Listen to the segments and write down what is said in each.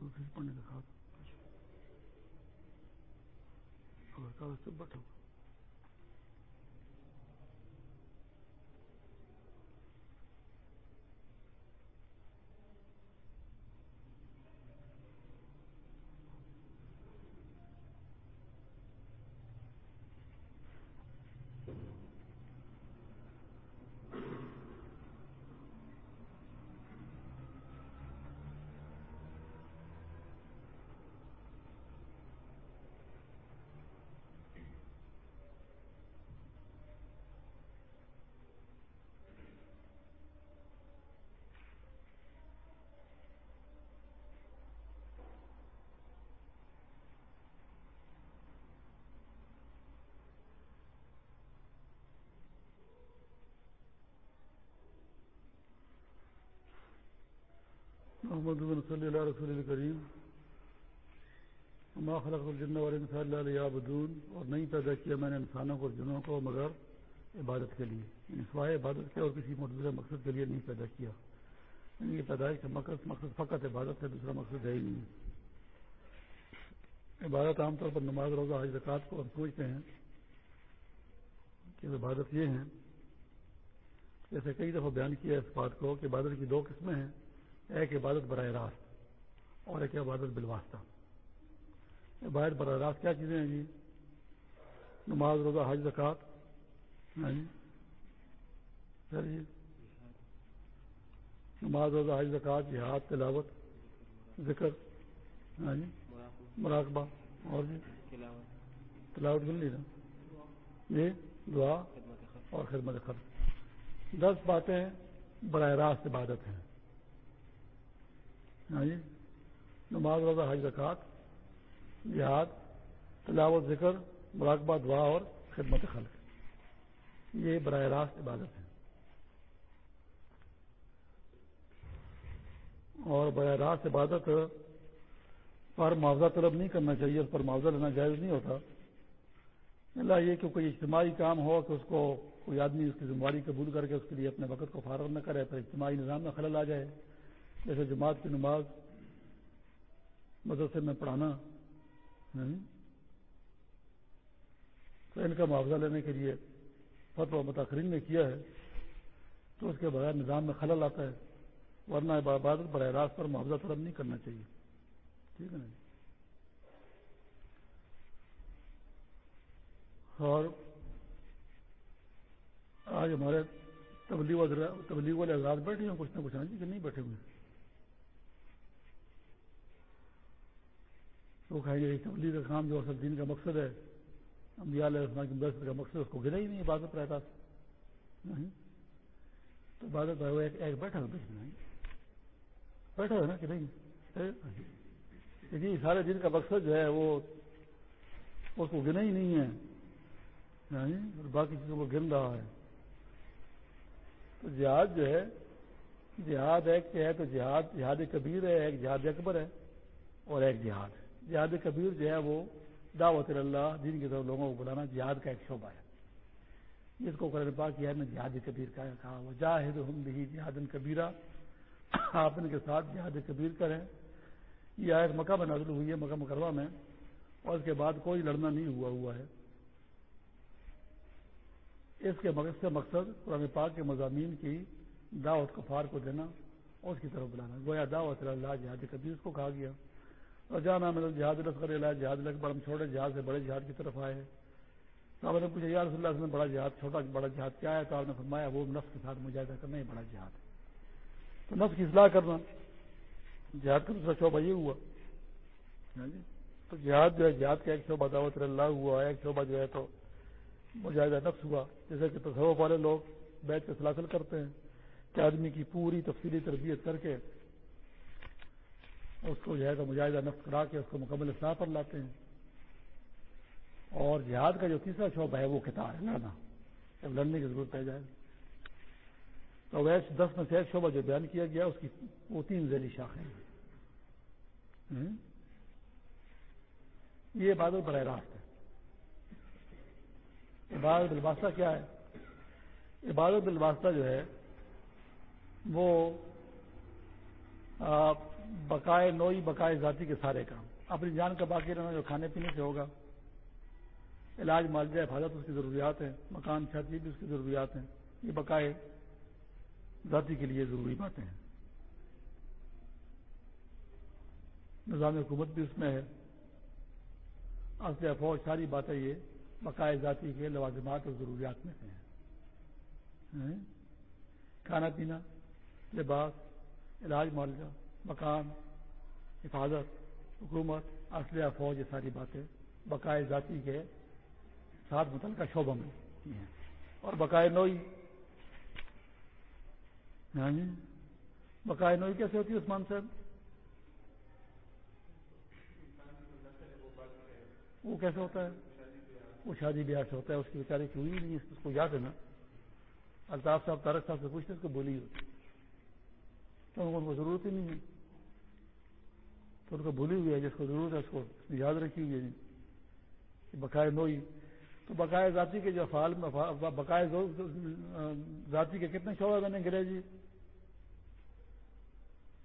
دوسری پڑھنے کا کاغذ اچھا۔ سے بیٹھا محمد بن صلی اللہ رسول الکریم ما خلق الجن والانسان الا ليعبدون۔ اور نہیں پیدا کیا میں نے انسانوں کو اور جنوں کو مگر عبادت کے لیے۔ یعنی سوائے عبادت کے اور کسی متضر مقصد کے لیے نہیں پیدا کیا۔ یعنی یہ پیدائش کا مقصد مقصد فقط عبادت ہے، دوسرا مقصد ہے ہی نہیں۔ عبادت عام طور پر نماز، روزہ، حج زکات کو ہم سوچتے ہیں کہ عبادت یہ ہیں جیسے کئی دفعہ بیان کیا اس بات کو کہ عبادت کی دو قسمیں ہیں۔ ایک عبادت براہ راست اور ایک عبادت بالواسطہ۔ عبادت براہ راست کیا چیزیں ہیں جی؟ نماز، روزہ، حج زکات ہاں جی۔, جی۔ نماز، روزہ، حج زکات جہاد، تلاوت، ذکر۔ ہاں جی۔ مراقبہ۔ اور جی؟ تلاوت مل نہیں نا؟ جی دعا اور خدمت خرچ دس باتیں براہ راست عبادت ہیں۔ ہاں جی؟ نماز، روزہ، حج زکات جہاد، تلاوت، ذکر، مراقبہ، دعا اور خدمت خلق۔ یہ براہ راست عبادت ہے۔ اور براہ راست عبادت پر معاوضہ طلب نہیں کرنا چاہیے، اس پر معاوضہ لینا جائز نہیں ہوتا۔ اللہ یہ کہ کوئی اجتماعی کام ہو کہ اس کو کوئی آدمی اس کی ذمہ داری قبول کر کے اس کے لیے اپنے وقت کو فارغ نہ کرے پھر اجتماعی نظام میں خلل آ جائے۔ جیسے جماعت کی نماز، مدرسے میں پڑھانا تو ان کا معاوضہ لینے کے لیے فتو متاثرین نے کیا ہے، تو اس کے بغیر نظام میں خلل آتا ہے، ورنہ عبادت براہ راست پر معاوضہ طلب نہیں کرنا چاہیے۔ ٹھیک ہے نا جی؟ اور آج ہمارے تبلیغ تبلیغ والے آزاد بیٹھے ہیں، کچھ نہ کچھ ہاں جی کہ نہیں بیٹھے ہوئے ہیں؟ تو کہیں گے تبلیغ کا کام جو اصل دین کا مقصد ہے انبیاء علیہ السلام کی مدرسے کا مقصد اس کو گرا ہی نہیں عبادت رہتا تو عبادت ایک, ایک بیٹھا بیٹھا ہے نا کہ نہیں؟ جی سارے دن کا مقصد جو ہے وہ اس کو گنا ہی نہیں ہے۔ اور باقی چیزوں کو گن رہا ہے۔ تو جہاد جو ہے جہاد ایک ہے تو جہاد جہاد کبیر ہے ایک جہاد اکبر ہے اور ایک جہاد ہے۔ جہاد کبیر جو ہے وہ دعوت اللہ دین کی طرف لوگوں کو بلانا جہاد کا ایک شعبہ ہے۔ جس کو قرآن پاک کیا میں جہاد کبیر کا کہا وہ جاہد ہم بھی جہاد کبیرہ آپ ان کے ساتھ جہاد کبیر کریں۔ یہ آیت مکہ میں نازل ہوئی ہے، مکہ مکرمہ میں، اور اس کے بعد کوئی لڑنا نہیں ہوا ہوا ہے۔ اس کے مقصد سے مقصد قرآن پاک کے مضامین کی دعوت کفار کو دینا اور اس کی طرف بلانا۔ گویا دعوت اللہ جہاد کبیر اس کو کہا گیا۔ اور جانا مطلب میں جہاد لشکر علاج جہاد لگ ہم چھوٹے جہاز سے بڑے جہاد کی طرف آئے صاحب نے پوچھا یار اللہ نے بڑا جہاد چھوٹا بڑا جہاد کیا ہے؟ تو آپ نے فرمایا، وہ نفس کے ساتھ مجاہدہ کرنا ہی بڑا جہاد ہے۔ تو نفس کی اصلاح کرنا، جہاد کا دوسرا شعبہ یہ ہوا۔ ہاں جی؟ تو جہاد جو ہے، جہاد کا ایک شعبہ دعوت اللہ ہوا، ایک شعبہ جو ہے تو مجاہدہ نفس ہوا۔ جیسے کہ تصوف والے لوگ بیٹھ کے سلاسل کرتے ہیں کہ آدمی کی پوری تفصیلی تربیت کر کے اس کو جو ہے تو مجاہدہ نفس کرا کے اس کو مکمل اصلاح پر لاتے ہیں۔ اور جہاد کا جو تیسرا شعبہ ہے وہ کتاب ہے لڑنا جب لڑنے کی ضرورت پہ جائے۔ تو ویسے دس میں سے ایک شعبہ جو بیان کیا گیا، اس کی وہ تین ذیلی شاخیں ہیں۔ یہ عبادت براہ راست ہے۔ عبادت الواسطہ کیا ہے؟ عبادت الواسطہ جو ہے وہ بقائے نوئی بقائے ذاتی کے سارے کام۔ اپنی جان کا باقی رہنا جو کھانے پینے سے ہوگا۔ علاج، معالجہ، حفاظت اس کی ضروریات ہیں۔ مکان، چھت، یہ بھی اس کی ضروریات ہیں۔ یہ بقائے ذاتی کے لیے ضروری باتیں ہیں۔ نظام حکومت بھی اس میں ہے۔ اصل فوج، ساری باتیں یہ بقائے ذاتی کے لوازمات اور ضروریات میں سے ہیں کھانا پینا، لباس، علاج، معالجہ۔ مکان، حفاظت، حکومت اسلحہ فوج، یہ ساری باتیں بقائے ذاتی کے ساتھ متعلقہ شعبوں میں اور بقائے نوئی ہاں جی، بقائے نوئی کیسے ہوتی ہے عثمان صاحب؟ وہ کیسے ہوتا ہے؟ وہ شادی بیاہ سے ہوتا ہے، اس کی بیچاری کی ہوئی نہیں اس کو یاد ہے نا۔ الطاف صاحب تارک صاحب سے پوچھتے اس کو بولی ہوتی تو ان کو ضرورت ہی نہیں ہے۔ تو ان کو بھولی ہوئی ہے، جس کو ضرورت ہے، اس کو یاد رکھی ہوئی ہے جی۔ کہ بقائے نوئی تو بقائے ذاتی کے جو افعال میں بقائے ذاتی کے کتنے شعبے بنے گرے جی۔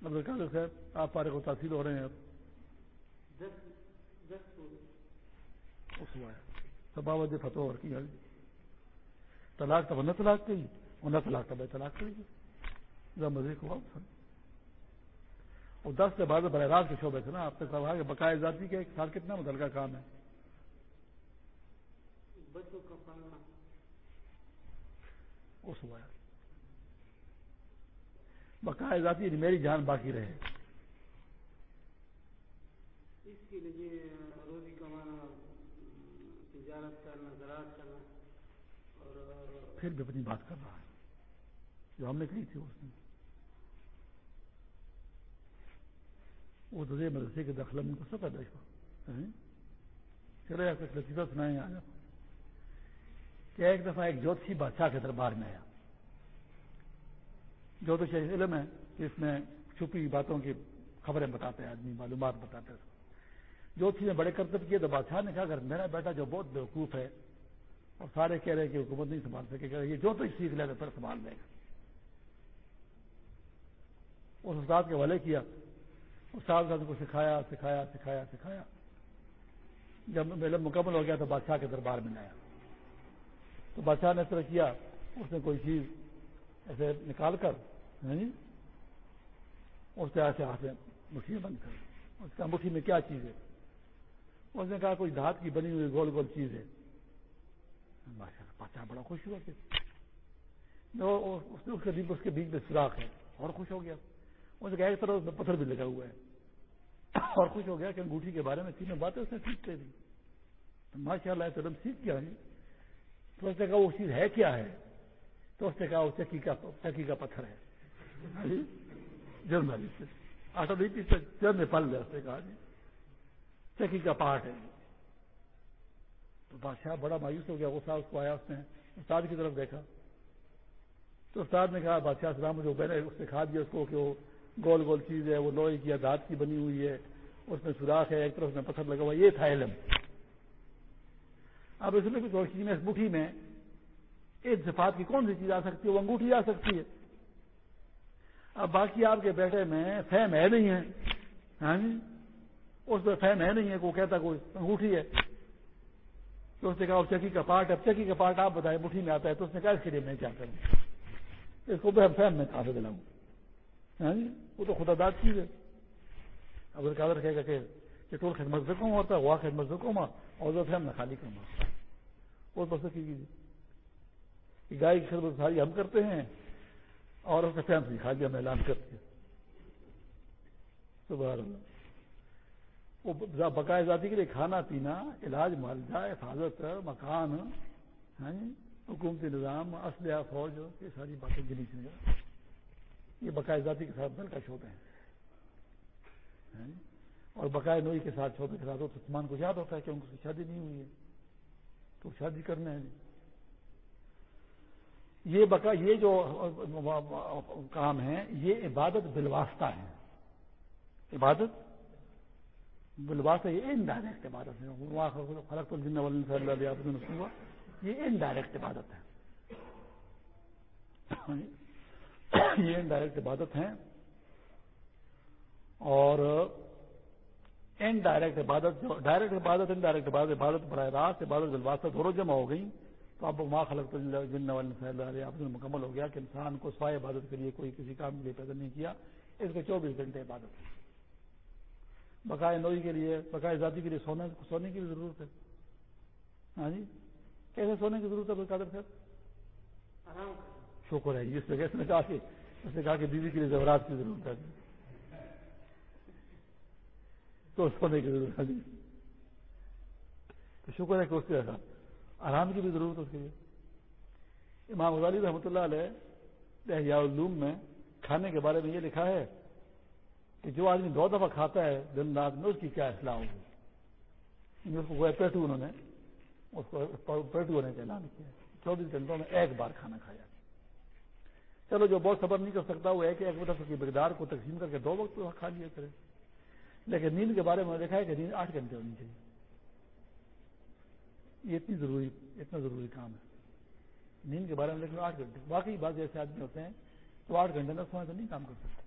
عبدالقادر صاحب، آپ پارے کو تحصیل ہو رہے ہیں۔ اب سباوت فتح اور کی جی۔ طلاق تو نہ طلاق کی نہ طلاق تو بے طلاق کرے گی جی۔ مزے کو اور دس سے بعد براہ راست کے شعبے تھے نا آپ نے کہا کہ بقائے ذاتی کے ایک سال کتنا متعلقہ کام ہے؟ بقائے ذاتی میری جان باقی رہے۔ اس کے لیے روزی کمانا تجارت کرنا زراعت کرنا اور پھر بھی اپنی بات کر رہا ہے۔ جو ہم نے کہی تھی اس نے وہ تو مدرسے کے دخل میں کو سب پیدا ہوا چلے آپ کچھ لطیفہ سنائیں آج کہ ایک دفعہ ایک جوتھی بادشاہ کے دربار میں آیا۔ جوتش علم ہے کہ اس میں چھپی باتوں کی خبریں بتاتے ہیں، آدمی معلومات بتاتے ہیں۔ جوتھی نے بڑے کرتب کیے تو بادشاہ نے کہا، اگر میرا بیٹا جو بہت بیوقوف ہے اور سارے کہہ رہے کہ حکومت نہیں سنبھال سکے کہ یہ جو تو سیکھ لے گا پھر سنبھال لے گا۔ اس استاد کے والے کیا استاد نے کو سکھایا سکھایا سکھایا سکھایا۔ جب علم مکمل ہو گیا تو بادشاہ کے دربار میں لایا تو بادشاہ نے اس طرح کیا، اس نے کوئی چیز ایسے نکال کر یعنی اس سے ایسے ہاتھ مٹھی بند کر۔ اس کا مٹھی میں کیا چیز ہے؟ اس نے کہا کوئی دھات کی بنی ہوئی گول گول چیز ہے۔ بادشاہ بڑا خوش ہوا کہ اس کے بیچ میں سوراخ ہے۔ اور خوش ہو گیا۔ اس ایک طرح اس میں پتھر بھی لگا ہوا ہے۔ اور خوش ہو گیا کہ انگوٹھی کے بارے میں تینوں باتیں اس نے سیکھ لے دی ماشاء اللہ علم سیکھ گیا تو اس نے کہا وہ چیز ہے کیا ہے؟ تو اس نے کہا وہ چکی کا چکی کا پتھر ہے۔ جی؟ جرنلسٹ۔ آٹو نہیں پل لیا اس نے کہا جی۔ چکی کا پارٹ ہے۔ تو بادشاہ بڑا مایوس ہو گیا، غصہ اس کو آیا، اس نے استاد کی طرف دیکھا۔ تو استاد نے کہا، بادشاہ سلام جو بہن اس نے کھا دیا اس کو کہ وہ گول گول چیز ہے، وہ لوہے کی دانت کی بنی ہوئی ہے اس میں سوراخ ہے، ایک طرف میں پتھر لگا ہوا یہ تھا علم۔ اب اس میں بھی میں اس مٹھی میں ایک صفات کی کون سی چیز آ سکتی ہے؟ وہ انگوٹھی آ سکتی ہے۔ اب باقی آپ کے بیٹے میں فہم ہے نہیں ہے۔ ہاں جی؟ اس میں فہم ہے نہیں ہے وہ کہتا کوئی انگوٹھی ہے۔ تو اس نے کہا چکی کا پارٹ، اب چکی کا پارٹ آپ بتائیں، مٹھی میں آتا ہے تو اس نے کہا، اس کے لیے میں کیا کروں؟ اس کو فہم میں کہاں سے دلاؤں ہاں جی؟ وہ تو خدا داد چیز ہے۔ اگر کہا رکھے گا کہ ٹول خدمت سے کم ہوتا ہے وہ خدمت سے کم اور جو فہم نہ خالی کم ہوتا وہ بس کی گائے کی خدمت ساری ہم کرتے ہیں، اور اس کا فہم سکھا دیا ہم اعلان کرتے ہیں۔ اللہ۔ وہ بقائے ذاتی کے لیے کھانا، پینا، علاج، معالجہ، حفاظت، مکان ہاں جی؟ حکومتی نظام، اسلحہ، فوج، یہ ساری باتیں گنی چاہیے یہ بقائے ذاتی کے ساتھ کا شعبے ہیں؟ اور بقائے نوئی کے ساتھ شعبے کے ساتھ سامان کو یاد ہوتا ہے کہ ان کی شادی نہیں ہوئی ہے۔ تو شادی کرنا ہے یہ بقا، یہ جو کام ہے یہ عبادت بلواسطہ ہے عبادت بلواسطہ یہ انڈائریکٹ عبادت ہے فرق الجن یہ انڈائریکٹ عبادت ہے یہ انڈائریکٹ عبادت ہے اور ان ڈائریکٹ عبادت جو ڈائریکٹ عبادت ان ڈائریکٹ عبادت عبادت براہ راست، عبادت بالواسطہ دونوں جمع ہو گئی تو اب ماں خلق جن والے آپ مکمل ہو گیا کہ انسان کو سوائے عبادت کے لیے کوئی کسی کام کے لیے پیدا نہیں کیا۔ اس کے چوبیس گھنٹے عبادت ہے بقائے نوئی کے لیے، بقائے ذاتی کے لیے سونے سونے کی بھی ضرورت ہے۔ ہاں جی؟ کیسے سونے کی ضرورت ہے کوئی قادر صاحب شکر ہے جس جگہ اس نے کہا کہ اس نے کہا کہ بیوی کے لیے زیورات کی ضرورت ہے۔ تو سونے کی ضرورت ہے۔ تو شکر ہے کہ اس کے آرام کی بھی ضرورت ہے اس کے لیے۔ امام غزالی رحمۃ اللہ علیہ علوم میں کھانے کے بارے میں یہ لکھا ہے کہ جو آدمی دو دفعہ کھاتا ہے، دن رات میں اس کی کیا اصلاح ہوگی؟ یعنی اس کو گویا پیٹو انہوں نے، اس کو پیٹو ہونے کا اعلان کیا۔ چوبیس گھنٹوں میں ایک بار کھانا کھایا۔ چلو جو بہت صبر نہیں کر سکتا وہ ایک ایک وقت کی مقدار کو تقسیم کر کے دو وقت کھا لیا کرے۔ لیکن نیند کے بارے میں دیکھا ہے کہ نیند آٹھ گھنٹے ہونی چاہیے۔ یہ اتنی ضروری، اتنا ضروری کام ہے۔ نیند کے بارے میں لیکن آٹھ گھنٹے باقی بعض ایسے آدمی ہوتے ہیں تو آٹھ گھنٹے میں سونے سے نہیں کام کر سکتے۔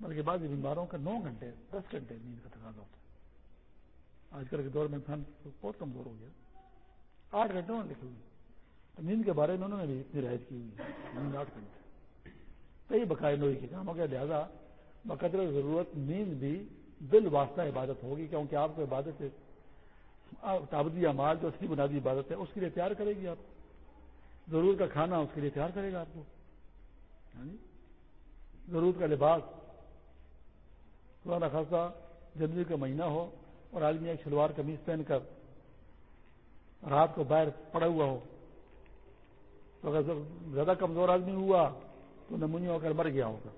بلکہ بعض بیماروں کا نو گھنٹے، دس گھنٹے نیند کا تقاضا ہوتا ہے۔ آج کل کے دور میں انسان بہت کمزور ہو گیا۔ آٹھ گھنٹوں میں لکھی ہوئی نیند کے بارے میں انہوں نے بھی اتنی رعایت کی ہوئی نیند آٹھ گھنٹے۔ کئی بقائے نوئی کے کام ہو گیا لہٰذا بقدر ضرورت نیند بھی دل واسطہ عبادت ہوگی، کیونکہ آپ کو عبادت ہے تابدی مال جو اصلی بنیادی عبادت ہے، اس کے لیے تیار کرے گی آپ۔ ضرورت کا کھانا اس کے لیے تیار کرے گا آپ کو۔ یعنی ضرورت کا لباس، پرانا خاصا جنوری کا مہینہ ہو اور آدمی ایک شلوار قمیض پہن کر رات کو باہر پڑا ہوا ہو۔ تو اگر زیادہ کمزور آدمی ہوا تو نمونی ہو کر مر گیا ہوگا۔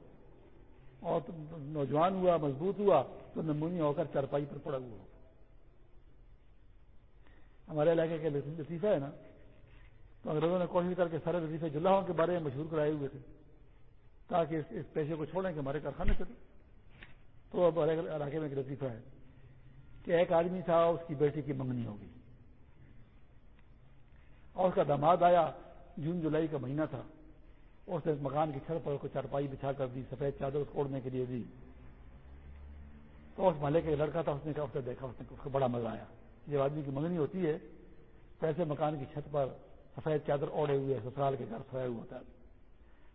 اور نوجوان ہوا، مضبوط ہوا تو نمونی ہو کر چارپائی پر پڑا ہوا ہوگا۔ ہمارے علاقے کے لطیفہ ہے نا، تو انگریزوں نے کوشش کر کے سارے لطیفے جلاحوں کے بارے میں مشہور کرائے ہوئے تھے، تاکہ اس پیشے کو چھوڑیں کہ ہمارے کارخانے چلے تو اب علاقے میں ایک لطیفہ ہے کہ ایک آدمی تھا، اس کی بیٹی کی منگنی ہوگی اور اس کا داماد آیا جون جولائی کا مہینہ تھا اس نے مکان کی چھت پر کو چارپائی بچھا کر دی، سفید چادر اس اوڑھنے کے لیے دی۔ تو اس محلے کا لڑکا تھا، اس نے کہا دیکھا، اس نے اس کو بڑا مزہ آیا۔ جب آدمی کی منگنی ہوتی ہے، پیسے مکان کی چھت پر سفید چادر اوڑے ہوئے، سسرال کے گھر سویا ہوا ہوتا ہے۔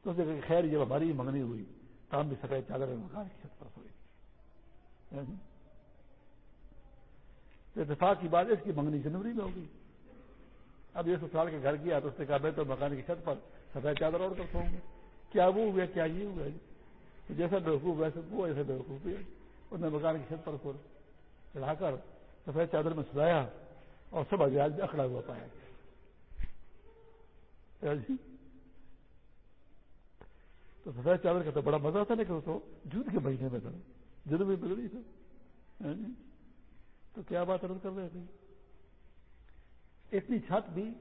تو اس نے خیر جب ہماری منگنی ہوئی۔ تو ہم بھی سفید چادر مکان کی چھت پر سوئے۔ یعنی۔ اتفاق کی بات، اس کی منگنی جنوری میں ہوگی۔ اب یہ سسرال کے گھر کیا تو اس نے کہا میں تو مکان کی چھت پر سفید چادر اوڑھ کر سوؤں گا کیا وہ ہوا کیا یہ ہوا جی جیسا بیوقوف ویسے وہ ایسے بیوقوف ہے۔ اس نے مکان کی چھت پر چڑھا کر سفید چادر میں سلایا اور سب اجاز اکڑا ہوا پایا۔ جی؟ تو سفید چادر کا تو بڑا مزہ تھا لیکن تو جوت کے مہینے میں تھا جنوب میں بگڑی تھا جی؟ تو کیا بات عرض کر رہے تھے؟ اتنی چھت بھی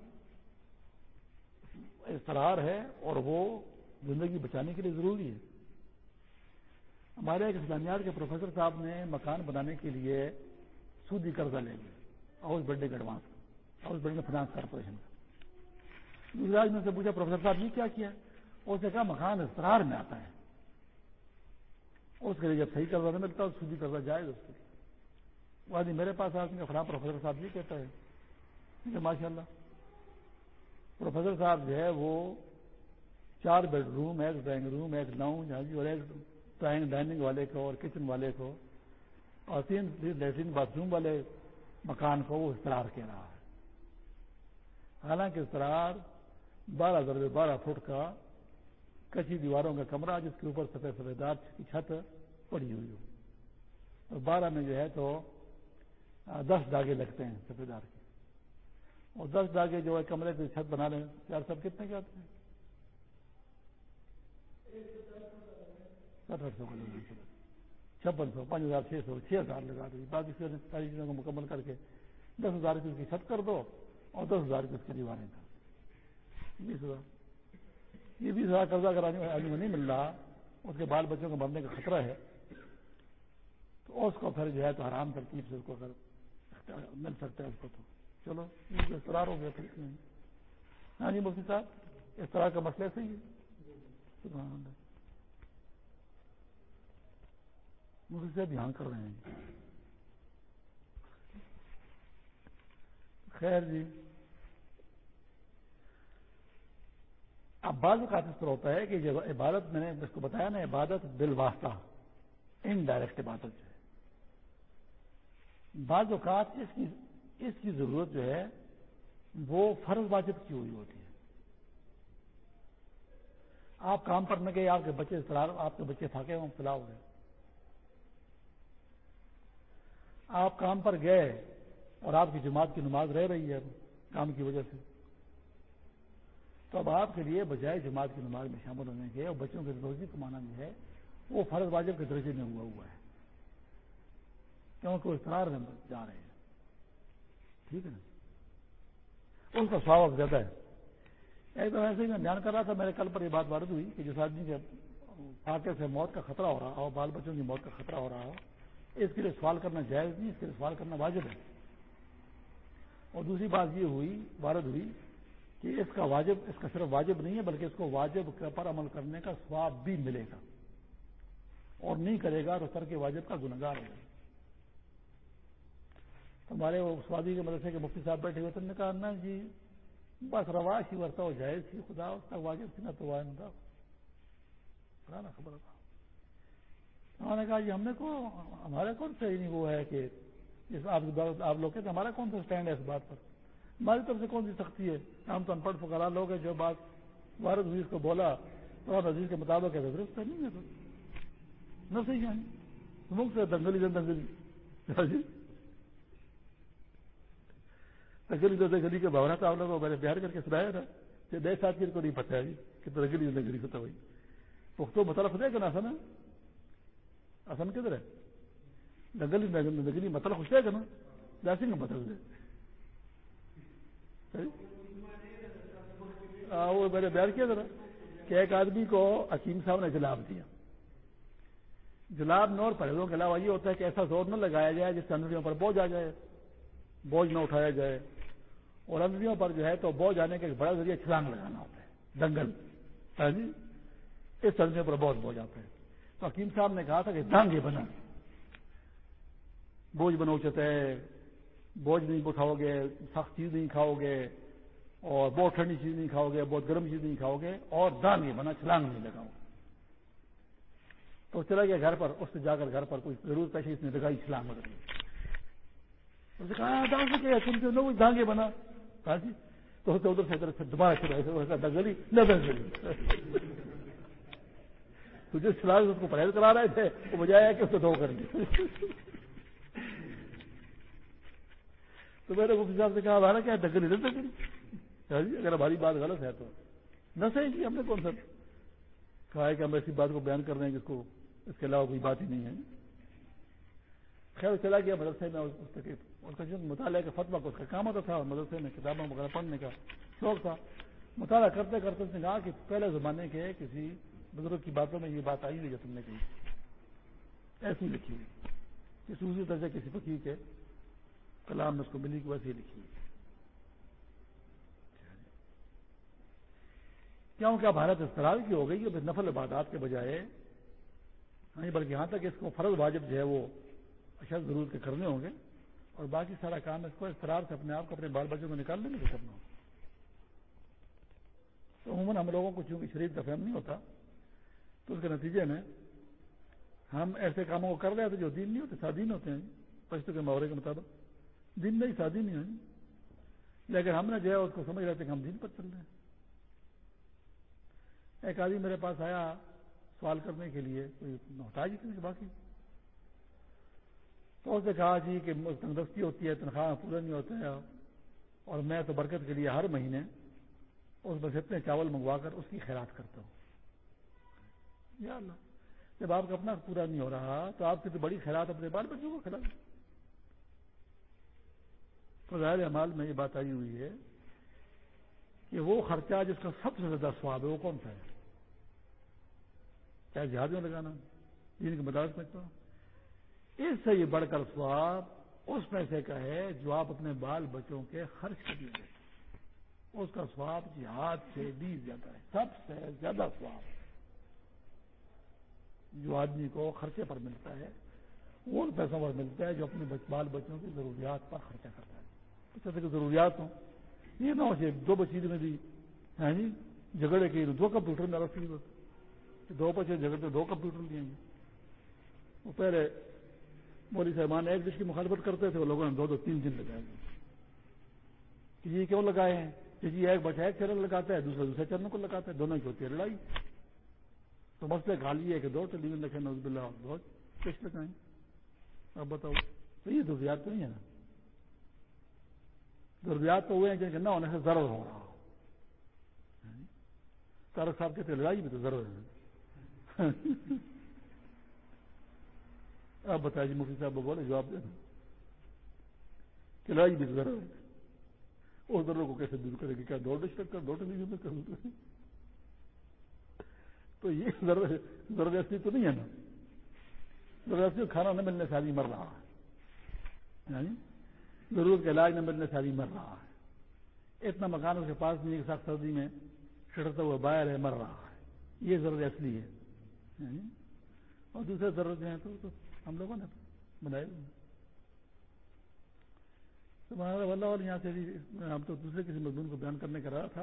استرار ہے اور وہ زندگی بچانے کے لیے ضروری ہے۔ ہمارے ایک اسلامیات کے پروفیسر صاحب نے مکان بنانے کے لیے سودی قرضہ لے لیا، house building advance, house building finance corporation. کا گجرات میں سے پوچھا، پروفیسر صاحب یہ کیا کیا؟ اس نے کہا، مکان استرار میں آتا ہے۔ اس کے لیے جب صحیح قرضہ نہیں ملتا، سودی قرضہ جائے گا اس کے لیے۔ وہ آدمی میرے پاس آدمی کا فلاں پروفیسر صاحب یہ کہتا ہے ماشاء اللہ پروفیسر صاحب جو ہے وہ چار بیڈ روم، ایک ڈرائنگ روم، ایک لاؤنج ہاں جی اور ایک ڈائننگ والے کو اور کچن والے کو اور تین لیٹرین باتھ روم والے مکان کو وہ استرار کہہ رہا ہے۔ حالانکہ استرار بارہ ضرب بارہ فٹ کا کچی دیواروں کا کمرہ، جس کے اوپر سفید سفیدار کی چھت پڑی ہوئی ہو۔ اور بارہ میں جو ہے تو دس داغے لگتے ہیں سفیدار کے۔ اور دس داغے جو ہے کمرے کی چھت بنا لیں۔ چار سب کتنے کے آتے ہیں ستر سو چھپن سو، پانچ ہزار چھ سو، چھ ہزار لگا دیں۔ باقی ساری چیزوں کو مکمل کر کے دس ہزار کی اس کی چھت کر دو اور دس ہزار کی اس کی دیواریں کر بیس ہزار۔ یہ بیس ہزار قرضہ اگر آدمی میں نہیں مل رہا، اس کے بال بچوں کو مرنے کا خطرہ ہے، تو اس کو پھر جو ہے تو حرام ترکیب سے اس کو اگر مل سکتا ہے اس کو تو۔ چلو استرار ہو گیا پھر ہاں جی مفتی صاحب اس طرح کا مسئلہ صحیح ہے؟ مجھ سے دھیان کر رہے ہیں۔ خیر جی۔ اب بعض اوقات اس طرح ہوتا ہے کہ جب عبادت، میں نے جس کو بتایا نا، عبادت دل واسطہ انڈائریکٹ عبادت جو ہے۔ بعض اوقات اس کی اس کی ضرورت جو ہے، وہ فرض واجب کی ہوئی ہوتی ہے۔ آپ کام پر نہ گئے، آپ کے بچے آپ کے بچے تھاکے ہوں، فلاح ہو گئے۔ آپ کام پر گئے اور آپ کی جماعت کی نماز رہ رہی ہے کام کی وجہ سے۔ تو اب آپ کے لیے بجائے جماعت کی نماز میں شامل ہونے کے، اور بچوں کے روزی کمانا جو ہے، وہ فرض واجب کے درجے میں ہوا ہوا ہے۔ کیونکہ وہ اختار میں جا رہے ہیں۔ ٹھیک ہے نا؟ ان کا سواب زیادہ ہے۔ ایک دم ایسے ہی میں بیان کر رہا تھا، میرے کل پر یہ بات وارد ہوئی کہ جس آدمی کے فاقے سے موت کا خطرہ ہو رہا ہو، بال بچوں کی موت کا خطرہ ہو رہا ہو، اس کے لیے سوال کرنا جائز نہیں، اس کے لیے سوال کرنا واجب ہے۔ اور دوسری بات یہ ہوئی، وارد ہوئی کہ اس کا واجب، اس کا صرف واجب نہیں ہے، بلکہ اس کو واجب پر عمل کرنے کا سواب بھی ملے گا۔ اور نہیں کرے گا تو سر کے واجب کا گنگار ہوگا ہمارے وہ سوادی کے مدرسے کے مفتی صاحب بیٹھے ہوئے تھے نے کہا نا جی بس رواج ہی ورتا ہو جائے تھی، خدا اس کا واجب تھی، نہ تو نا خبر تھا۔ انہوں نے کہا جی ہم نے کو ہمارا کون سا نہیں وہ ہے کہ آپ لوگ کہتے ہمارا کون سا اسٹینڈ ہے اس بات پر؟ ہماری طرف سے کون سی سختی ہے؟ ہم تو ان پڑھ فکرا لوگ ہیں، جو بات وارد عزیز کو بولا، تو آپ عزیز کے مطابق ہے درست نہیں ہے تو۔ نہ صحیح ہے۔ مک سے دنگلی دنگلی۔ جی۔ جی دنگلی تو دنگلی کے بھاونا تھا لوگوں کو، میں نے پیار کر کے سنایا تھا کہ نئے ساتھی کو نہیں پتا ہے۔ جی کہ دنگلی دنگلی ہوتا بھائی پختوں مطلب خدا کہ نا آسن آسن کدھر ہے؟ دنگلی دنگلی مطلب خوش ہے کہ نا جیسے کا مطلب ہے۔ وہ میں نے بیان کیا ذرا کہ ایک آدمی کو حکیم صاحب نے جلاب دیا۔ جلاب میں اور پرہیزوں کے علاوہ یہ ہوتا ہے کہ ایسا زور نہ لگایا جائے جس سے اندریوں پر بوجھ آ جائے، بوجھ نہ اٹھایا جائے۔ اور اندریوں پر جو ہے تو بوجھ آنے کا ایک بڑا ذریعہ چھلانگ لگانا ہوتا ہے، دنگل۔ جی اس اندریوں پر بہت بوجھ آتا ہے۔ تو حکیم صاحب نے کہا تھا کہ دانگے بنا بوجھ بنو چاہتے ہے بوجھ نہیں اٹھاؤ گے، سخت چیز نہیں کھاؤ گے، اور بہت ٹھنڈی چیز نہیں کھاؤ گے، بہت گرم چیز نہیں کھاؤ گے، اور دان بنا چھلانگ نہیں لگاؤ۔ تو چلا گیا گھر پر، اس سے جا کر گھر پر کوئی ضرور پیسے اس نے لگائی، چھلانگ لگائی کہا دان سے تم سے نہ دانگے بنا۔ کہا جی تو ادھر سے ادھر سے دوبارہ چلا دگلی نہ دگلی تو جس چھلانگ اس کو پرہیز کرا رہے تھے، وہ بجائے کہ اس کو دو کر دی تو میں نے مفتی صاحب سے کہا ہمارا کیا دگل ادھر دگل اگر ہماری بات غلط ہے تو۔ نہ صحیح جی ہم نے کون سا؟ کہا، ہے کہ ہم ایسی بات کو بیان کر رہے ہیں جس کو اس کے علاوہ کوئی بات ہی نہیں ہے۔ خیر چلا گیا، مدرسے میں اس کا جو مطالعہ کا فتوا کو اس کا کام ہوتا تھا اور مدرسے میں کتابوں وغیرہ پڑھنے کا شوق تھا۔ مطالعہ کرتے کرتے اس نے کہا کہ پہلے زمانے کے کسی بزرگ کی باتوں میں یہ بات آئی ہوئی جو تم نے کہی۔ ایسی لکھی ہوئی، کسی اسی طرح سے کسی فقیر کے کلام میں اس کو ملی کی ویسے لکھی کیونکہ اب حالت اس طرح کی ہو گئی کہ نفل عبادات کے بجائے، نہیں، بلکہ یہاں تک اس کو فرض واجب جو ہے وہ اشد ضرور کے کرنے ہوں گے اور باقی سارا کام اس کو اس طرح سے اپنے آپ کو اپنے بال بچوں کو نکالنے میں کرنا ہوگا۔ تو عموماً ہم لوگوں کو چونکہ شریر کا فہم نہیں ہوتا، تو اس کے نتیجے میں ہم ایسے کاموں کو کر رہے تھے جو دین نہیں ہوتے، سادین ہوتے ہیں۔ پشتوں کے محاورے کے مطابق دن نہیں شادی نہیں ہوئی لیکن ہم نے جو ہے اس کو سمجھ رہے تھے کہ ہم دن پر چل رہے ہیں۔ ایک آدمی میرے پاس آیا سوال کرنے کے لیے، کوئی محتاج ہی باقی؟ تو اس نے کہا جی کہ تندرستی ہوتی ہے، تنخواہ پورا نہیں ہوتا ہے۔ اور میں تو برکت کے لیے ہر مہینے اس بس اتنے چاول منگوا کر اس کی خیرات کرتا ہوں۔ یا اللہ، جب آپ کا اپنا پورا نہیں ہو رہا تو آپ کی تو بڑی خیرات اپنے بال بچوں کو کھلا ظاہر مال میں یہ بات آئی ہوئی ہے کہ وہ خرچہ جس کا سب سے زیادہ سواب ہے وہ کون سا ہے؟ کیا جہاز میں لگانا جن کے مدارس میں اس سے یہ بڑھ کر سواب اس پیسے کا ہے جو آپ اپنے بال بچوں کے خرچ کر دیں اس کا سواب جہاد سے بھی زیادہ ہے۔ سب سے زیادہ سواب جو آدمی کو خرچے پر ملتا ہے، ان پیسوں پر ملتا ہے جو اپنے بال بچوں کی ضروریات پر خرچہ کرتا ہے۔ بچے کی ضروریات ہوں۔ یہ نہ ہو دو بچی میں بھی ہاں جی جھگڑے کے دو کمپیوٹر میں رسی دو بچے جھگڑتے دو کمپیوٹر دیے گے وہ پہلے مولی صاحبان ایک دن کی مخالفت کرتے تھے، وہ لوگوں نے دو دو تین دن لگائے کہ یہ کیوں لگائے ہیں؟ کہ جی ایک بچہ ایک چینل لگاتا ہے، دوسرا دوسرے چینل کو لگاتا ہے، دونوں کی ہوتی ہے لڑائی۔ تو مسئلہ کھا لیے کہ دو ٹیلی ویژن رکھے نوز بلّہ دو کس لگائیں۔ اب بتاؤ، تو یہ ضروریات تو نہیں ہے نا؟ ضروریات تو ہوئے ہیں کہ نہ ہونے سے ضرور ہو رہا تارک صاحب کہتے لڑائی میں تو ضرور ہے۔ آپ بتائیے جی، مفتی صاحب بولے جواب دینا کہ لڑائی بھی تو ضرور ہے اور کو کیسے دور کرے گی کیا دو ڈسٹرکٹ کر دو ٹیلی میں کروں تو یہ ضرورت تو نہیں ہے نا؟ ضرورت کھانا نہ ملنے سے آدمی مر رہا ہے۔ یعنی ضرورت کا علاج نہ ملنے سے آدمی مر رہا ہے۔ اتنا مکان اس کے پاس نہیں ایک ساتھ سردی میں چڑھتا ہوا باہر ہے، مر رہا ہے۔ یہ ضرورت اصلی ہے۔ یعنی اور دوسرے ضرورت جو ہیں تو ہم لوگوں نے بنائے اللہ اور یہاں سے ہم تو دوسرے کسی مضمون کو بیان کرنے کا رہا تھا،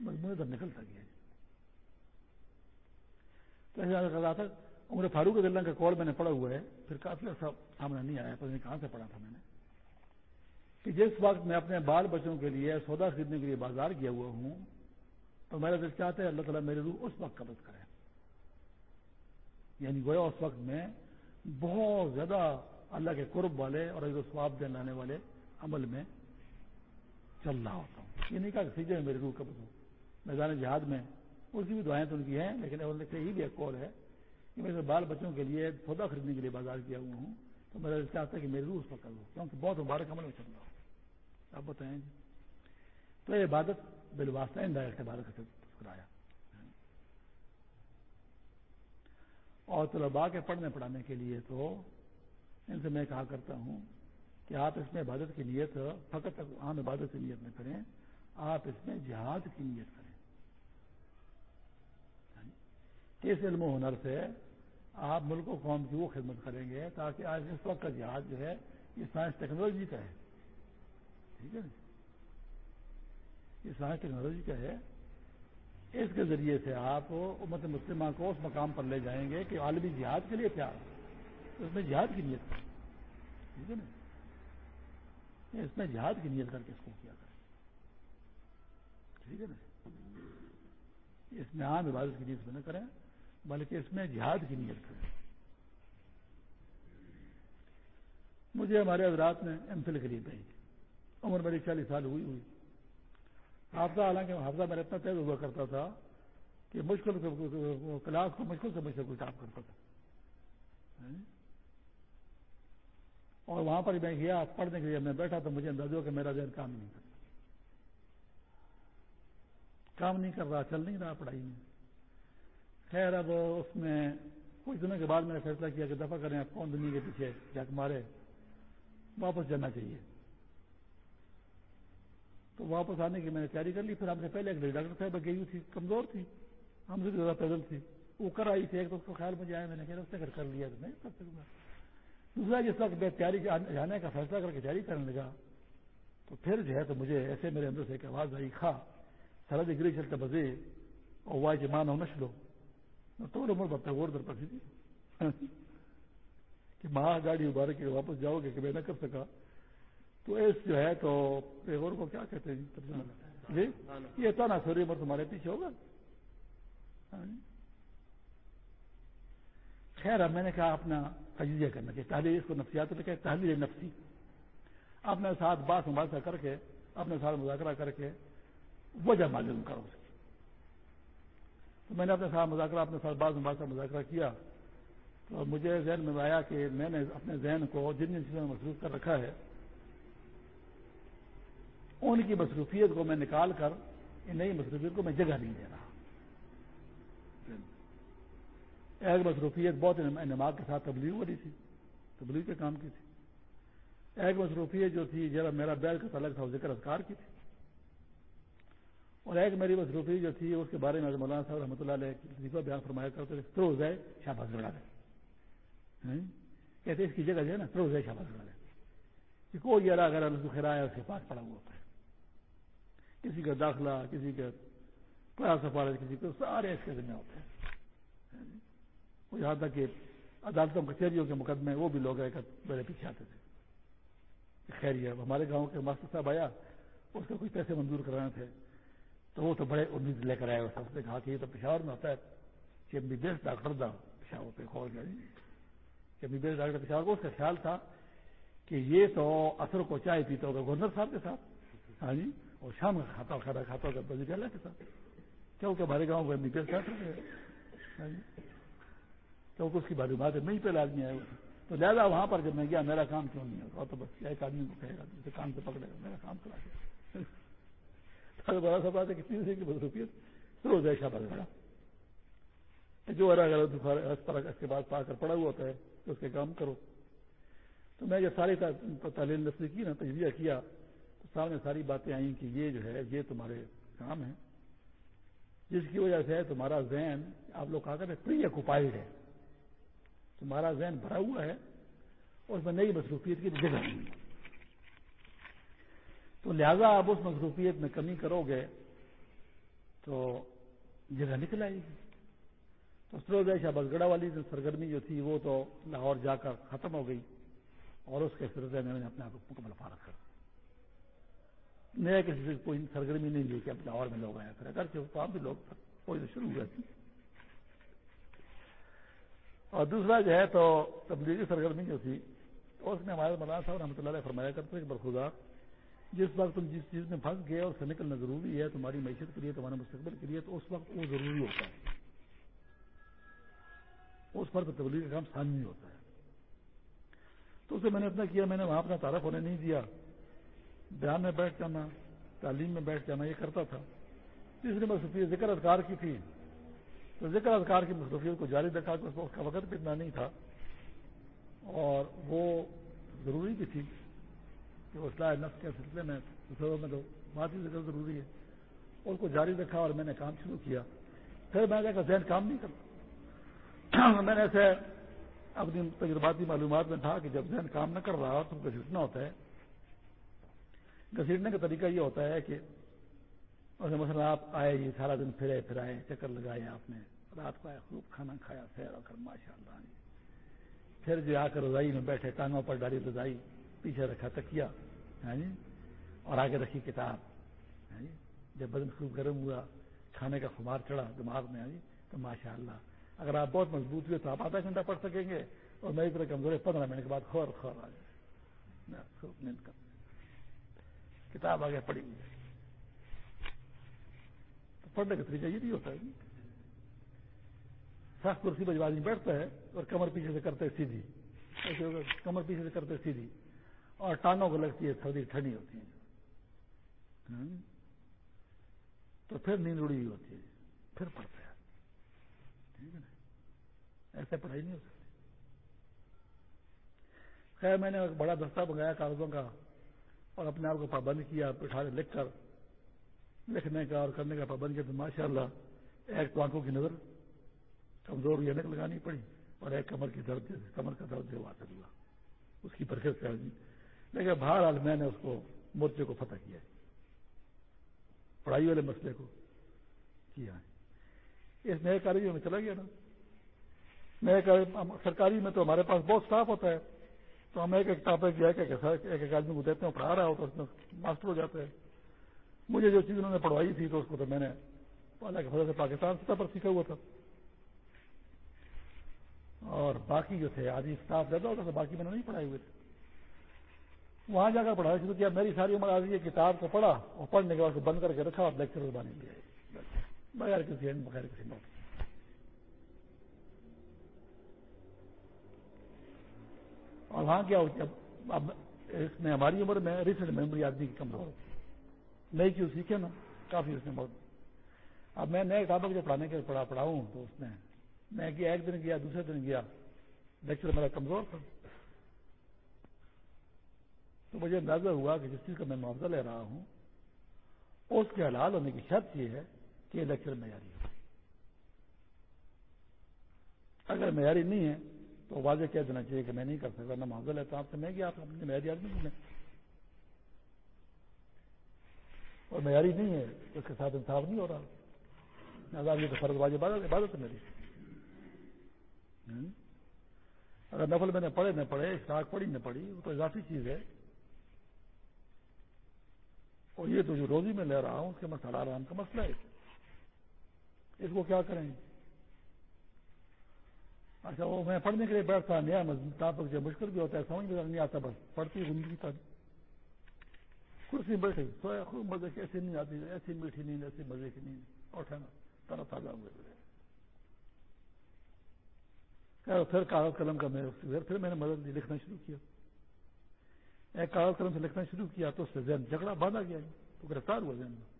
مضمون ادھر نکلتا گیا تو ایسا کر رہا تھا، عمر فاروق اللہ کا کال میں نے پڑھا ہوا ہے، پھر کافی عرصہ سامنے نہیں آیا، پتہ نہیں کہاں سے پڑھا تھا میں نے۔ کہ جس وقت میں اپنے بال بچوں کے لیے سودا خریدنے کے لیے بازار گیا ہوا ہوں، تو میرا دل چاہتا ہے اللہ تعالیٰ میرے روح اس وقت قبض کرے۔ یعنی گویا اس وقت میں بہت زیادہ اللہ کے قرب والے اور سواب دین لانے والے عمل میں چل رہا ہوتا ہوں۔ یہ نہیں کہا کہ سیجے میں میری روح قبض ہو۔ میدان جہاد میں اس کی بھی دعائیں تو ان کی ہیں، لیکن یہ بھی ایک کال ہے کہ میں بال بچوں کے لیے سودا خریدنے کے لیے بازار کیا ہوا ہوں، تو میرا چاہتا ہے کہ میری روح اس پر کروں کیونکہ بہت مبارک عمل میں چل رہا ہوں۔ آپ بتائیں جی۔ تو یہ عبادت بالواسطہ انڈائریکٹ عبادت کا کرایا اور طلباء کے پڑھنے پڑھانے کے لیے تو ان سے میں کہا کرتا ہوں کہ آپ اس میں عبادت کی نیت فقط عام عبادت کی نیت میں کریں، آپ اس میں جہاد کی نیت کریں۔ یعنی کس علم و ہنر سے آپ ملک و قوم کی وہ خدمت کریں گے تاکہ آج اس وقت کا جہاد جو ہے، یہ سائنس ٹیکنالوجی کا ہے۔ ٹھیک ہے یہ سائنس ٹیکنالوجی کا ہے۔ اس کے ذریعے سے آپ امت مسلمہ کو اس مقام پر لے جائیں گے کہ عالمی جہاد کے لیے تیار اس میں جہاد کی نیت ٹھیک ہے نا؟ اس میں جہاد کی نیت کر کے اس کو کیا کریں۔ ٹھیک ہے نا؟ اس میں عام عبادت کی نیت میں نہ کریں، بلکہ اس میں جہاد کی نیت کریں۔ مجھے ہمارے حضرات نے ایم فل کے لیے بھیجی عمر میری چالیس سال ہوئی ہوئی۔ حافظہ حالانکہ حافظہ میرا اتنا تیز ہوا کرتا تھا کہ مشکل کلاس کو مشکل سے مجھ سے کام کرتا تھا اور وہاں پر میں گیا، پڑھنے کے لیے میں بیٹھا تو مجھے اندازہ ہو کہ میرا ذہن کام نہیں کرتا کام نہیں کر رہا، چل نہیں رہا پڑھائی میں۔ خیر، اب اس میں کچھ دنوں کے بعد میں نے فیصلہ کیا کہ دفاع کریں آپ کون دنیا کے پیچھے جاک مارے، واپس جانا چاہیے۔ تو واپس آنے کی میں نے تیاری کر لی، پھر ہم سے پہلے ایک ڈاکٹر صاحب گئی تھی، کمزور تھی، ہم سے زیادہ پیدل تھی۔ وہ کر آئی تھی، ایک تو اس کو خیال مجھے آیا، میں نے کہا اس نے کر لیا تو میں کر سکوں گا۔ دوسرا، جس وقت میں تیاری جانے کا فیصلہ کر کے تیاری کرنے لگا، تو پھر جو ہے تو مجھے ایسے میرے اندر سے ایک آواز آئی کھا سرد گری چلتا بزے اور وائے جمان ہو نشلو تو عمر بتا غور در پسی تھی۔ کہ ماں گاڑی ابار کے واپس جاؤ گے کہ میں نہ کر سکا۔ تو اس جو ہے تو پیغور کو کیا کہتے ہیں؟ جی؟ یہ تھا نا سوری عمر تمہارے پیچھے ہوگا۔ ہاں جی۔ خیر، اب میں نے کہا اپنا تجزیہ کرنا چاہیے۔ تحریر اس کو نفسیات کہ تحریر نفسی۔ اپنے ساتھ بات مباحثہ کر کے، اپنے ساتھ مذاکرہ کر کے وجہ معلوم کرو۔ اس کی تو میں نے اپنے ساتھ مذاکرہ، اپنے ساتھ بعض مباحثہ مذاکرہ کیا۔ تو مجھے ذہن میں آیا کہ میں نے اپنے ذہن کو جن جن چیزوں میں مصروف کر رکھا ہے ان کی مصروفیت کو میں نکال کر ان نئی مصروفیت کو میں جگہ نہیں دے رہا۔ ایک مصروفیت بہت نماز کے ساتھ تبلیغ ہو رہی تھی، تبلیغ کے کام کی تھی۔ ایک مصروفیت جو تھی جب میرا بیل کا تعلق تھا ذکر اذکار کی تھی۔ اور ایک میری مصروفی جو تھی، اس کے بارے میں مولانا صاحب رحمۃ اللہ علیہ بیان فرمایا کرتے تھے تو ہو جائے شاہ بڑھا کہتے اس کی جگہ جو ہے نا روزہ شاباز ہے کہ کوئی ارا اگر خیرا ہے اس کے پاس پڑا ہوا ہوتا ہے کسی کا داخلہ، کسی کا کلاس سفارت کسی کو سارے اس کے ذمہ ہوتے ہیں۔ وہ یہاں تک کہ عدالتوں کچہریوں کے مقدمے وہ بھی لوگ میرے پیچھے آتے تھے۔ خیر یہ ہمارے گاؤں کے ماسٹر صاحب آیا، اس کو کچھ پیسے منظور کرانے تھے۔ تو وہ تو بڑے امید لے کر آئے اس نے کہا کہ یہ تو پشاور میں ہوتا ہے۔ کہ M B B S doctor دا پشاور پہ کھول گیا۔ کہ M B B S doctor Peshawar کو اس کا خیال تھا کہ یہ تو اثر کو چائے پیتا ہوگا گورنر صاحب کے ساتھ۔ ہاں جی؟ اور شام کا کھاتا کھاتا کھاتا ہوگا بزی اللہ کے ساتھ کیونکہ ہمارے گاؤں کو ایم بی کیونکہ اس کی باری بات ہے میں پہلے آدمی آئے تو لہٰذا وہاں پر جب میں گیا، میرا کام کیوں نہیں ہوگا تو بس ایک آدمی کو کہے گا، دوسرے کام سے پکڑے گا، میرا کام کرا کے بڑا سا بات ہے کتنی سے روپیت روز ایسا بڑھ گیا جو اس کے بعد پا کر پڑا ہوا ہوتا ہے، تو اس کے کام کرو۔ تو میں جب ساری تعلیم نسلی کی نا، تجزیہ کیا۔ سامنے ساری باتیں آئیں کہ یہ جو ہے، یہ تمہارے کام ہے جس کی وجہ سے تمہارا ذہن، آپ لوگ کہا کرتے پری اکوپائڈ ہے۔ تمہارا ذہن بھرا ہوا ہے اور اس میں نئی مصروفیت کی جگہ نہیں۔ تو لہذا آپ اس مصروفیت میں کمی کرو گے تو جگہ نکل آئے گی۔ تو سروج شاہ بسگڑا والی سرگرمی جو تھی، وہ تو لاہور جا کر ختم ہو گئی اور اس کے سلسلے میں نے اپنے آپ کو مکمل فارغ کر دیا۔ نیا کسی سے کوئی سرگرمی نہیں لی کہ اب لاہور میں لوگ آیا پھر اگر وہاں بھی لوگ کوئی شروع ہوئے تھے اور دوسرا جو ہے تو تبلیغی سرگرمی جو تھی، اس میں ہمارے مولانا صاحب رحمۃ اللہ علیہ فرمایا کرتے کہ برخدا جس وقت تم جس چیز میں پھنس گئے اور سے نکلنا ضروری ہے، تمہاری معیشت کے لیے، تمہارے مستقبل کے لیے، تو اس وقت وہ ضروری ہوتا ہے۔ اس پر تو تبلیغ کا کام سامنے ہوتا ہے۔ تو اسے میں نے اتنا کیا، میں نے وہاں اپنا تعارف ہونے نہیں دیا۔ بیان میں بیٹھ جانا، تعلیم میں بیٹھ جانا، یہ کرتا تھا۔ تیسری میں ذکر اذکار کی تھی۔ تو ذکر اذکار کی مصروفیت کو جاری رکھا کہ اس کا وقت بھی اتنا نہیں تھا۔ اور وہ ضروری بھی تھی کہ اصلاح نفس کے سلسلے میں دوسروں میں تو بات ہی ذکر ضروری ہے۔ اس کو جاری رکھا اور میں نے کام شروع کیا۔ پھر میں نے کہا ذہن کام نہیں کرتا۔ میں نے ایسے اپنی تجرباتی معلومات میں تھا کہ جب ذہن کام نہ کر رہا تو گھسیٹنا ہوتا ہے۔ گھسیٹنے کا طریقہ یہ ہوتا ہے کہ مثلا آپ آئے جی سارا دن پھرے پھرائے، چکر لگائے آپ نے، رات کو آئے، خوب کھانا کھایا سیر کر ماشاء اللہ جی۔ پھر جو آ کر رضائی میں بیٹھے، ٹانگوں پر ڈالی رضائی، پیچھے رکھا تکیا ہاں جی اور آگے رکھی کتاب ہاں جی۔ جب بدن خوب گرم ہوا، کھانے کا خمار چڑھا دماغ میں ہاں جی تو ماشاء اللہ اگر آپ بہت مضبوط ہوئے تو آپ آدھا گھنٹہ پڑھ سکیں گے، اور میری طرح کمزور ہے، پندرہ منٹ کے بعد خور خور آ جائے۔ خوب نیند کر کتاب آگے پڑھی ہوئی پڑھنے کا طریقہ یہ نہیں ہوتا ہے سخت کرسی بجوا آدمی بیٹھتا ہے اور کمر پیچھے سے کرتے سیدھی۔ ایسے کمر پیچھے سے کرتے سیدھی۔ اور ٹانگوں کو لگتی ہے سردی ٹھنڈی ہوتی ہے۔ تو پھر نیند اڑی ہوئی ہوتی ہے۔ پھر پڑھتا ہے۔ ٹھیک ہے نا؟ ایسے پڑھائی نہیں ہو سکتی۔ خیر، میں نے ایک بڑا دستہ منگایا کاغذوں کا۔ اور اپنے آپ کو پابند کیا بٹھا لکھ کر، لکھنے کا اور کرنے کا پابند کیا تو ماشاء اللہ ایک تو آنکھوں کی نظر کمزور یا لگانی پڑی اور ایک کمر کی درد، کمر کا درد جو حاصل ہوا اس کی پرکھت سے لیکن بہرحال میں نے اس کو، مورچے کو فتح کیا پڑھائی والے مسئلے کو کیا اس نئے کاریوں میں چلا گیا نا۔ نئے سرکاری میں تو ہمارے پاس بہت اسٹاف ہوتا ہے۔ تو ہم ایک ایک ٹاپک جو ہے، ایک ایک آدمی کو دیتے ہیں پڑھا رہا ہوتا ہے اس میں ماسٹر ہو جاتے ہیں۔ مجھے جو چیز انہوں نے پڑھوائی تھی، تو اس کو تو میں نے اللہ کے فضل سے پاکستان سطح پر سیکھا ہوا تھا۔ اور باقی جو تھے آدھی اسٹاف زیادہ ہوتا تھا، باقی میں نے نہیں پڑھائے ہوئے تھے۔ وہاں جا کر پڑھایا شروع کیا، میری ساری عمر آدھی یہ کتاب کو پڑھا اور پڑھنے کے بعد بند کر کے رکھا اور لیکچر بانی لیا بغیر کسی بغیر کسی نوٹ اور وہاں کیا ہوتی اب اس میں ہماری عمر میں ریسنٹ میموری آدمی کی کمزور ہوتی نئی چیز سیکھے نا؟ کافی اس نے بہت اب میں نئے کتابوں جو پڑھانے کے پڑھا پڑھاؤں تو اس میں میں گیا ایک دن گیا، دوسرے دن گیا۔ لیکچر میرا کمزور تھا۔ تو مجھے اندازہ ہوا کہ جس چیز کا میں معاوضہ لے رہا ہوں، اس کے حلال ہونے کی شرط یہ ہے کہ یہ لیکچر معیاری ہو۔ اگر معیاری نہیں ہے تو واضح کہہ دینا چاہیے کہ میں نہیں کر سکتا، نہ معذل ہے، تو آپ سے میں آپ اپنے معیاری آدمی میں اور معیاری نہیں ہے، اس کے ساتھ انصاف نہیں ہو رہا۔ یہ تو فرض واجب عبادت ہے میری۔ اگر نفل میں نے پڑھے نہ پڑھے اشتاق پڑھی نہ پڑھی، وہ تو اضافی چیز ہے۔ اور یہ تو جو روزی میں لے رہا ہوں، اس کے مسئلہ آرام کا مسئلہ ہے۔ اس کو کیا کریں؟ اچھا وہ میں پڑھنے کے لیے بیٹھتا، نیا ٹاپک جو مشکل بھی ہوتا ہے، سمجھ میں نہیں آتا بس پڑھتی زندگی تک کرسی بیٹھے، سویا خوب مزے کی، ایسی نہیں آتی ایسی میٹھی نیند، ایسی مزے کی نیند۔ اٹھانا طرح تازہ ہوئے پھر کاغذ قلم کا میں پھر میں نے مدد لکھنا شروع کیا۔ ایک کاغذ قلم سے لکھنا شروع کیا تو اس سے ذہن جھگڑا، باندھا گیا۔ تو گرفتار ہوا ذہن میں۔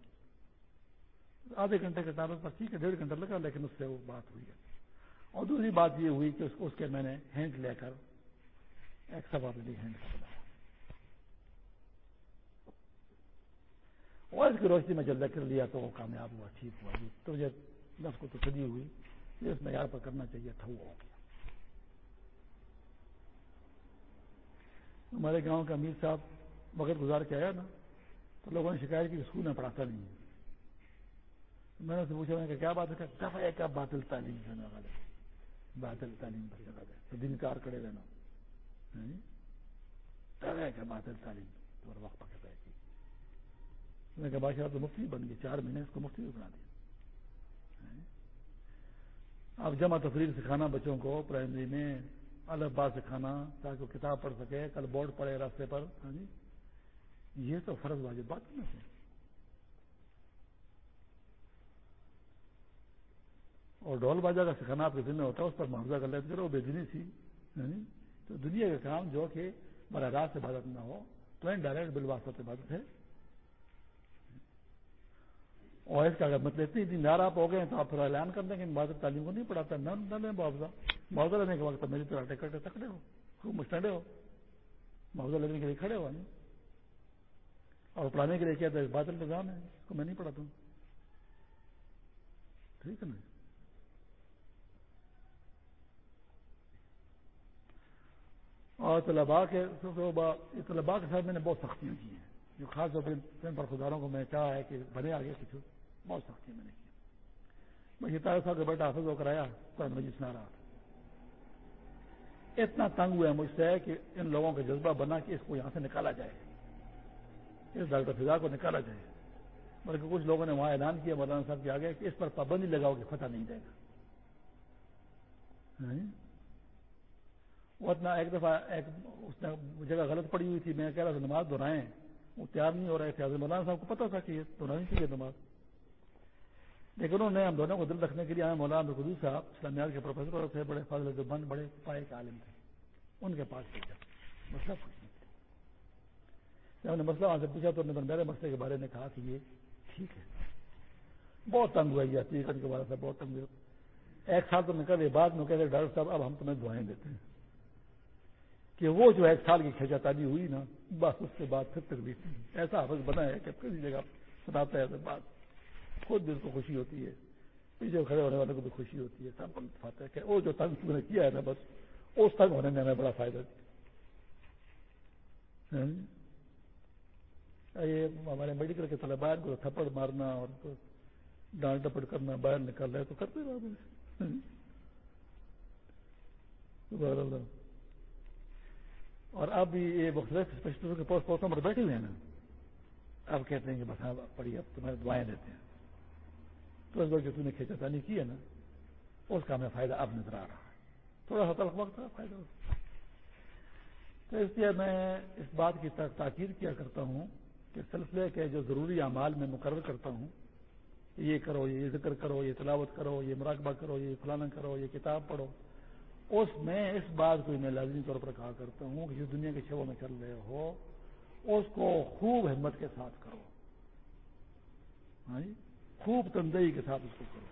آدھے گھنٹے کے ٹائم پر، ٹھیک ہے، ڈیڑھ گھنٹہ لگا، لیکن اس سے وہ بات ہوئی۔ ہے اور دوسری بات یہ ہوئی کہ اس اس کے میں نے ہینڈ لے کر ایک سب ہینڈ بنایا اور اس کی روشنی میں جب کر لیا تو وہ کامیاب ہوا، ٹھیک ہوا۔ جی، تو مجھے نس کو تو ہوئی، یہ اس معیار پر کرنا چاہیے ٹھو ہو گیا۔ ہمارے گاؤں کا امیر صاحب وقت گزار کے آیا نا، تو لوگوں نے شکایت کی اسکول میں پڑھاتا نہیں۔ ہے میں نے پوچھا، میں کہ کیا بات ہے؟ دفعہ ایک باطل تعلیم کرنے والے باطل تعلیم پر جگہ دے تو دن کار کڑے رہنا۔ ہاں جی؟ کیا باطل تعلیم۔ تو وقت پکڑ رہے میں کہ بادشاہ تو مفتی بن گئی چار مہینے اس کو مفتی بھی بنا دیا۔ ہاں جی؟ اب جمع تفریح سکھانا بچوں کو پرائمری میں الگ بات سکھانا تاکہ وہ کتاب پڑھ سکے، کل بورڈ پڑھے راستے پر۔ ہاں جی؟ یہ تو فرض واجب بات نہیں ہے۔ اور ڈول باجا کا سکھانا آپ کے دن میں ہوتا ہے، اس پر معاوضہ کر لیتے وہ بےدنی تھی یعنی تو دنیا کا کام جو کہ براہ راست عبادت نہ ہو، تو ڈائریکٹ بل عبادت ہے۔ اور اس کا اگر مطلب اتنی دن آپ ہو گئے تو آپ پھر اعلان کر دیں کہ بہادر تعلیم کو نہیں پڑھاتا، نہ لیں معاوضہ معاوضہ لینے کے وقت میری طرح ٹکٹ تکڑے ہو، خوب مسٹنڈے ہو۔ معاوضہ لینے کے لیے کھڑے ہوا نہیں اور پڑھانے کے لیے کیا تھا؟ بادل نظام ہے، اس کو میں نہیں پڑھاتا ہوں۔ ٹھیک ہے نا؟ اور طلباء کے طلباء کے ساتھ میں نے بہت سختیاں کی ہیں جو خاص طور پر برخداروں کو میں چاہا ہے کہ بنے آگے کچھ بہت سختیاں میں نے کی۔ میں یہ تارا صاحب کا بیٹا حافظ ہو کر آیا تو میں جس میں رہا تھا۔ اتنا تنگ ہوا ہے مجھ سے کہ ان لوگوں کا جذبہ بنا کہ اس کو یہاں سے نکالا جائے۔ اس ڈاکٹر فضا کو نکالا جائے۔ بلکہ کچھ لوگوں نے وہاں اعلان کیا مولانا صاحب کے آگے کہ اس پر پابندی لگاؤ کہ فتح نہیں دے گا۔ ہاں؟ وہ اتنا ایک دفعہ ایک اس نے جگہ غلط پڑی ہوئی تھی، میں کہہ رہا تھا نماز دہرائیں، وہ تیار نہیں ہو رہے تھے مولانا صاحب کو پتا تھا کہ یہ دہرانی چاہیے نماز۔ لیکن انہوں نے ہم دونوں کو دل رکھنے کے لیے ہمیں مولانا خدو صاحب اسلامیات کے پروفیسر تھے، بڑے فضل جو بند، بڑے پائے کے عالم تھے۔ ان کے پاس پوچھا مسئلہ پوچھنے جب نے مسئلہ وہاں سے پوچھا تو انہوں نے میرے مسئلے کے بارے میں کہا کہ یہ ٹھیک ہے۔ بہت تنگ ہوا یہ حقیقت کے بارے سے بہت تنگ ہوا۔ ایک سال تو میں کہتے بعد میں کہتے ڈاکٹر صاحب، اب ہم تمہیں دعائیں دیتے ہیں۔ کہ وہ جو ایک سال کی کھینچا تازی ہوئی نا، بس اس کے بعد پھر تک بھی ایسا حفظ بنا ہے کہ کسی جگہ سناتا ہے بات۔ خود دل کو خوشی ہوتی ہے۔ پیچھے کھڑے ہونے والے کو بھی خوشی ہوتی ہے۔ سب ہے کہ وہ جو تنگ تم نے کیا ہے نا بس، اس تنگ ہونے میں ہمیں بڑا فائدہ دیا ہاں جی؟ یہ ہمارے میڈیکل کے طلبا کو تھپڑ مارنا اور ڈانٹ ڈپٹ کرنا، باہر نکال رہے تو کرتے رہے ہاں؟ جی؟ اور اب یہ مختلف اسپیشلسٹوں کے پوسٹ پوسٹوں پر بیٹھے ہوئے ہیں نا۔ اب کہتے ہیں کہ بس ہاں پڑھی اب تمہارے دعائیں دیتے ہیں۔ تو اس وقت جو تم نے کھینچا تانی کی ہے نا، اس کا ہمیں فائدہ اب نظر آ رہا ہے۔ تھوڑا سا تلخ وقت تھا، فائدہ۔ تو اس لیے میں اس بات کی تاکیر کیا کرتا ہوں کہ سلسلے کے جو ضروری اعمال میں مقرر کرتا ہوں، یہ کرو، یہ ذکر کرو، یہ تلاوت کرو، یہ مراقبہ کرو، یہ فلانا کرو، یہ کتاب پڑھو۔ اس میں اس بات کو میں لازمی طور پر کہا کرتا ہوں کہ جس دنیا کے شعبوں میں چل رہے ہو، اس کو خوب ہمت کے ساتھ کرو۔ ہاں جی؟ خوب تندئی کے ساتھ اس کو کرو۔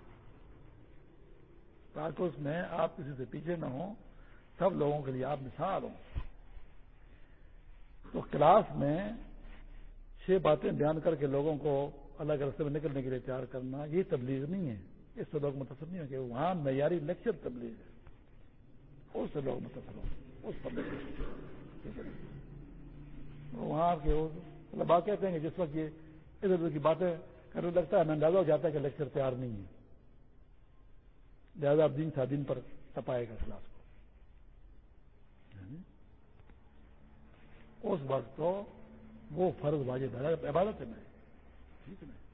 تاکہ اس میں آپ کسی سے پیچھے نہ ہوں، سب لوگوں کے لیے آپ مثال ہوں۔ تو کلاس میں چھ باتیں بیان کر کے لوگوں کو الگ رستے میں نکلنے کے لیے تیار کرنا، یہ تبلیغ نہیں ہے۔ اس سے لوگ متصر نہیں ہو کہ وہاں معیاری لیکچر تبلیغ ہے۔ اس سے لوگ متصل ہوں۔ اس پر وہاں کے مطلب بات کہتے ہیں کہ جس وقت یہ ادھر ادھر کی باتیں کرنے لگتا ہے ہمیں اندازہ ہو جاتا ہے کہ لیکچر تیار نہیں ہے۔ لہٰذا دن سا دن پر تپائے گا کلاس کو۔ یعنی اس وقت تو وہ فرض واجب ہے۔ عبادت ہے۔ ٹھیک ہے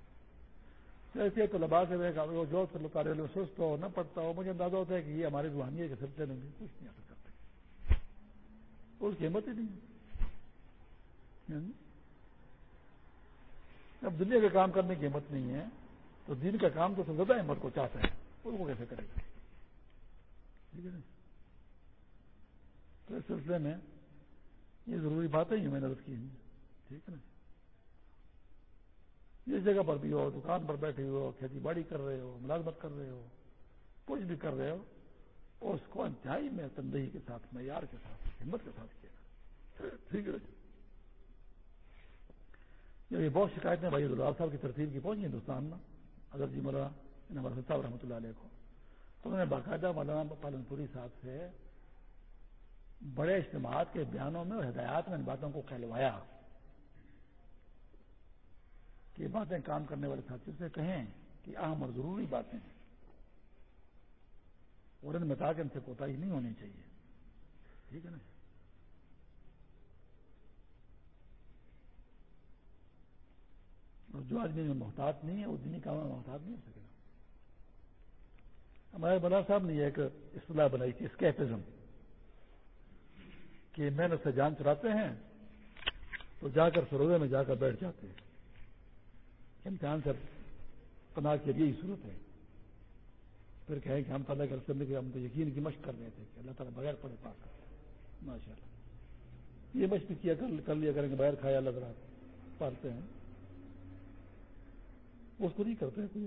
جیسے تو لباس ہے جو تعلق سست ہو، نہ پڑتا ہو، مجھے اندازہ ہوتا ہے کہ یہ ہمارے روحانیت کے سلسلے میں کچھ نہیں حاصل کرتے۔ اس کی ہمت ہی نہیں یعنی اب دنیا کا کام کرنے کی ہمت نہیں ہے، تو دن کا کام تو سب زیادہ ہمت کو چاہتا ہے۔ اس کو کیسے کرے گا؟ ٹھیک ہے نا؟ تو اس سلسلے میں یہ ضروری باتیں ہی میں نے کی ٹھیک ہے نا؟ جس جگہ پر بھی ہو، دکان پر بیٹھے ہو، کھیتی باڑی کر رہے ہو، ملازمت کر رہے ہو، کچھ بھی کر رہے ہو، اس کو انتہائی میں تندہی کے ساتھ، معیار کے ساتھ، ہمت کے ساتھ کیا۔ ٹھیک ہے۔ یہ بہت شکایتیں بھائی دلال صاحب کی ترتیب کی پہنچی ہندوستان میں۔ اگر جی مولانا صاحب رحمۃ اللہ علیہ کو۔ تو انہوں نے باقاعدہ مولانا پالن پوری صاحب سے بڑے اجتماعات کے بیانوں میں اور ہدایات میں ان باتوں کو کہلوایا۔ کہ باتیں کام کرنے والے ساتھیوں سے کہیں کہ اہم اور ضروری باتیں ہیں۔ اور ان میں تاکہ ان سے کوتا ہی نہیں ہونی چاہیے۔ ٹھیک ہے نا؟ اور جو آدمی میں محتاط نہیں ہے، وہ دینی کام میں محتاط نہیں ہو سکے گا۔ ہمارے بلا صاحب نے ایک اصطلاح بنائی تھی، اسکیپزم۔ کہ محنت سے جان چراتے ہیں تو جا کر سروے میں جا کر بیٹھ جاتے ہیں۔ امتحان سے پناہ کے لیے ہی صورت ہے۔ پھر کہیں کہ ہم تعالیٰ کرنے کے ہم تو یقین کی مشق کر رہے تھے کہ اللہ تعالیٰ بغیر پڑے پاس کر ماشاء اللہ یہ مشق کیا، کر لیا کریں گے بغیر کھایا اللہ تعالیٰ پالتے ہیں۔ اس کو نہیں کرتے ہیں کوئی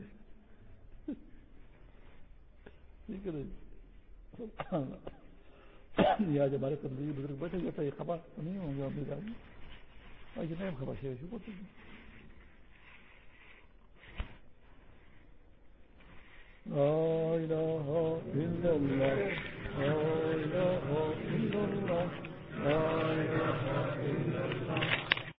ٹھیک ہے آج ہمارے تبدیلی بزرگ بیٹھے جاتا یہ خبر نہیں ہوں گے لا إله إلا الله. لا إله إلا الله. لا إله إلا الله.